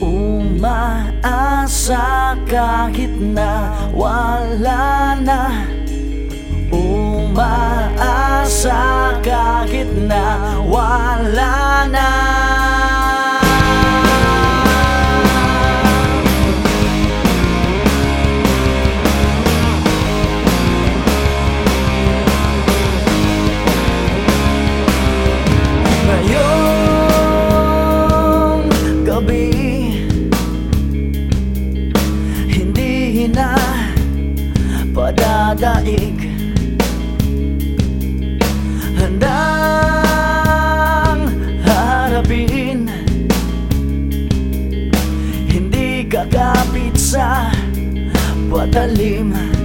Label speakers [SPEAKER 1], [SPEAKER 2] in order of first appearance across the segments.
[SPEAKER 1] Umaasa kahit na wala na. Umaasa kahit na wala na padadaig Handang harapin. Hindi kakapit sa patalim. Kahit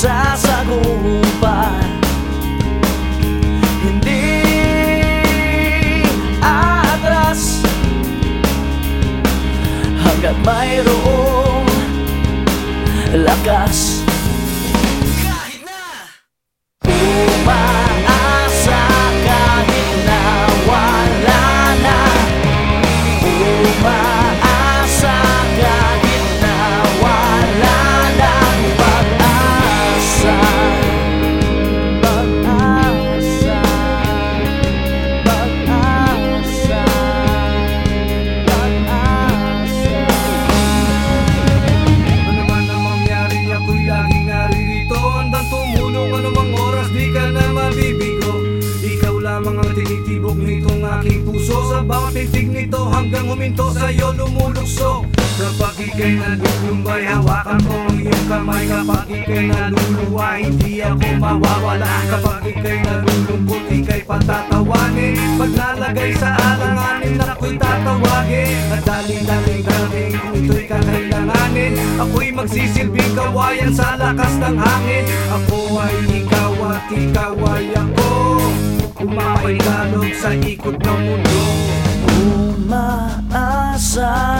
[SPEAKER 1] Akong sasagupan Hindi atras Hanggat mayroong lakas
[SPEAKER 2] huminto sa'yo lumulukso Kapag ika'y nalulumbay hawakan ko ang iyong kamay. Kapag ika'y naluluwa hindi ako mawawala. Kapag ika'y nalulungkot ika'y patatawanin. Pag nalagay sa alanganin ako'y tatawagin. At daling-daling dating kung ito'y kakailanganin. Ako'y magsisilbing kawayan sa lakas ng hangin. Ako ay ikaw at ikaw ay ako. Kumapaigalog sa ikot ng mundo.
[SPEAKER 1] Umaasa kahit